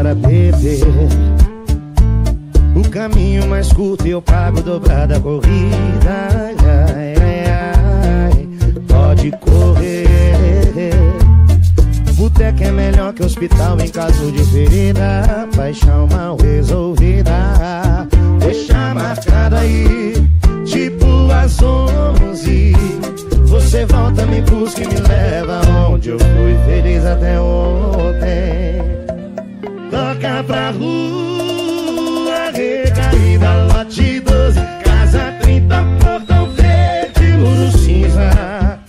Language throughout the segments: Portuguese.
para beber. O caminho mais curto eu pago dobrada a corrida. Ai, ai, ai, pode correr. Boteca é melhor que hospital em caso de ferida. Paixão mal resolvida. Deixa marcado aí, tipo às onze. Você volta, me busca e me leva onde eu fui feliz até hoje. Pra rua, recaída, lote 12, casa 30, portão verde, muro cinza.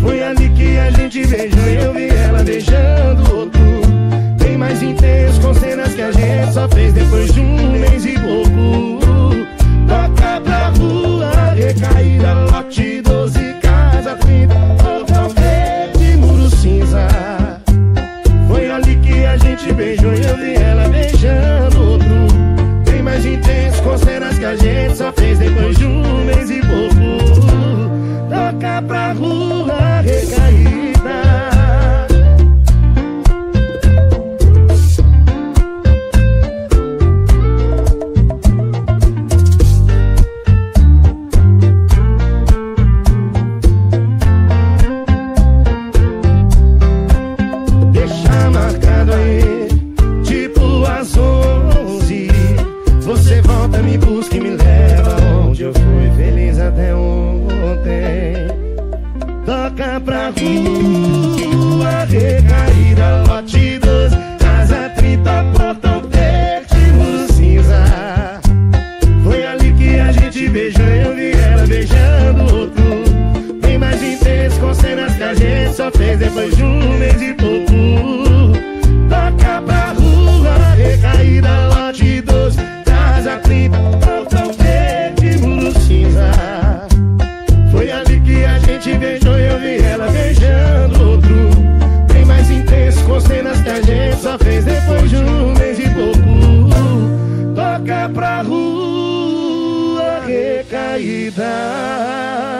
Foi ali que a gente beijou e eu vi ela beijando outro. Bem mais intenso, com cenas que a gente só fez depois de um me busca e me leva onde eu fui feliz até ontem. Toca pra rua, recaída, lote 12, casa 30, portão verde, cinza. Foi ali que a gente beijou eu vi ela beijando outro. Bem mais intenso, com cenas que a gente só fez depois e إذا